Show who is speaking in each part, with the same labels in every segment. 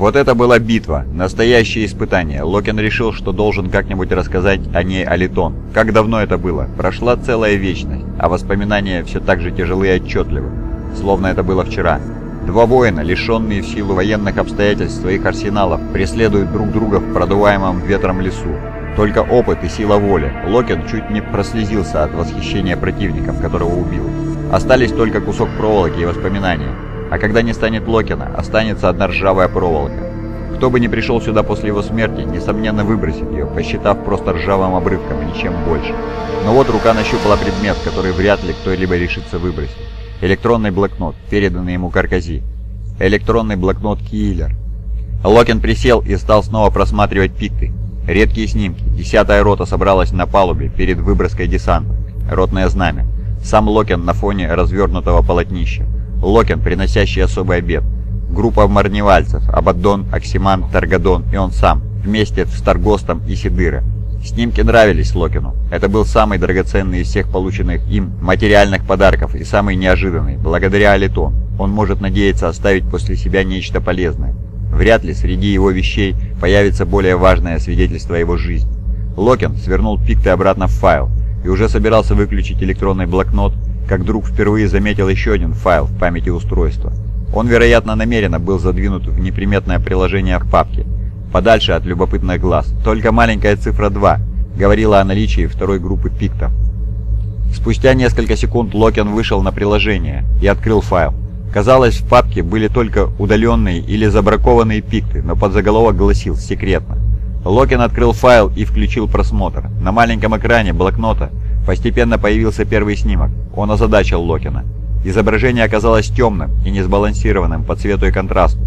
Speaker 1: Вот это была битва, настоящее испытание. Локин решил, что должен как-нибудь рассказать о ней Алитон. Как давно это было? Прошла целая вечность, а воспоминания все так же тяжелы и отчетливы, словно это было вчера. Два воина, лишенные в силу военных обстоятельств своих арсеналов, преследуют друг друга в продуваемом ветром лесу. Только опыт и сила воли. Локин чуть не прослезился от восхищения противником, которого убил. Остались только кусок проволоки и воспоминания. А когда не станет Локина, останется одна ржавая проволока. Кто бы ни пришел сюда после его смерти, несомненно выбросит ее, посчитав просто ржавым обрывком и ничем больше. Но вот рука нащупала предмет, который вряд ли кто-либо решится выбросить. Электронный блокнот, переданный ему Каркази. Электронный блокнот Киллер. Локин присел и стал снова просматривать пикты. Редкие снимки. Десятая рота собралась на палубе перед выброской десанта. Ротное знамя. Сам Локин на фоне развернутого полотнища. Локин, приносящий особый обед. Группа марневальцев. Абаддон, Оксиман, Таргадон и он сам. Вместе с Таргостом и Сидыра. Снимки нравились Локину. Это был самый драгоценный из всех полученных им материальных подарков и самый неожиданный. Благодаря Алитон он может надеяться оставить после себя нечто полезное. Вряд ли среди его вещей появится более важное свидетельство его жизни. Локин свернул пикты обратно в файл и уже собирался выключить электронный блокнот, как вдруг впервые заметил еще один файл в памяти устройства. Он, вероятно, намеренно был задвинут в неприметное приложение к папке, подальше от любопытных глаз. Только маленькая цифра 2 говорила о наличии второй группы пиктов. Спустя несколько секунд Локин вышел на приложение и открыл файл. Казалось, в папке были только удаленные или забракованные пикты, но подзаголовок гласил «Секретно». Локин открыл файл и включил просмотр. На маленьком экране блокнота постепенно появился первый снимок. Он озадачил Локина. Изображение оказалось темным и несбалансированным по цвету и контрасту,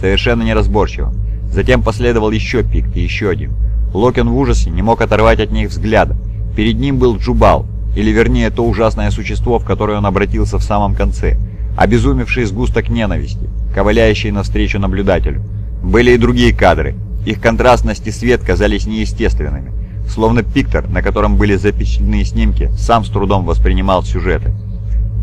Speaker 1: совершенно неразборчивым. Затем последовал еще пик и еще один. Локин в ужасе не мог оторвать от них взгляда. Перед ним был Джубал, или вернее то ужасное существо, в которое он обратился в самом конце, обезумевший сгусток ненависти, ковыляющий навстречу наблюдателю. Были и другие кадры. Их контрастность и свет казались неестественными, словно пиктор, на котором были запечатлены снимки, сам с трудом воспринимал сюжеты.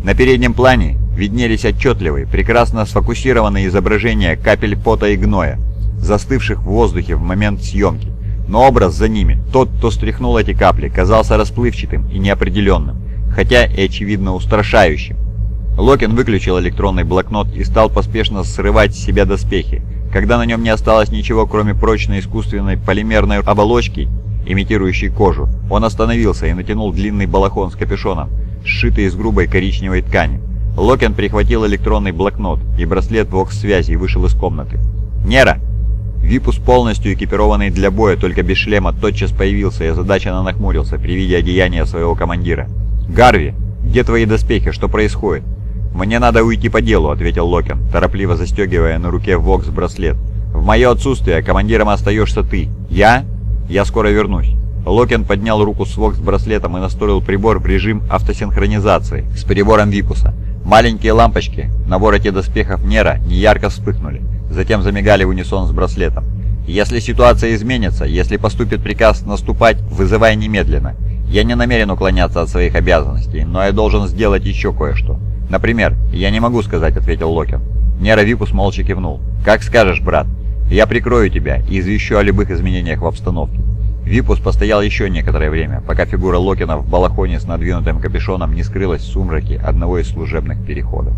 Speaker 1: На переднем плане виднелись отчетливые, прекрасно сфокусированные изображения капель пота и гноя, застывших в воздухе в момент съемки. Но образ за ними, тот, кто стряхнул эти капли, казался расплывчатым и неопределенным, хотя и очевидно устрашающим. Локин выключил электронный блокнот и стал поспешно срывать с себя доспехи. Когда на нем не осталось ничего, кроме прочной искусственной полимерной оболочки, имитирующей кожу, он остановился и натянул длинный балахон с капюшоном, сшитый из грубой коричневой ткани. Локин прихватил электронный блокнот и браслет вокс-связи и вышел из комнаты. «Нера!» Випус, полностью экипированный для боя, только без шлема, тотчас появился и озадаченно нахмурился при виде одеяния своего командира. «Гарви, где твои доспехи? Что происходит?» «Мне надо уйти по делу», — ответил Локин, торопливо застегивая на руке Вокс браслет. «В мое отсутствие командиром остаешься ты. Я? Я скоро вернусь». Локин поднял руку с Вокс-браслетом и настроил прибор в режим автосинхронизации с прибором Випуса. Маленькие лампочки на вороте доспехов Нера неярко вспыхнули затем замигали в унисон с браслетом. «Если ситуация изменится, если поступит приказ наступать, вызывай немедленно. Я не намерен уклоняться от своих обязанностей, но я должен сделать еще кое-что. Например, я не могу сказать», — ответил Локин. Нера Випус молча кивнул. «Как скажешь, брат. Я прикрою тебя и извещу о любых изменениях в обстановке». Випус постоял еще некоторое время, пока фигура Локина в балахоне с надвинутым капюшоном не скрылась в сумраке одного из служебных переходов.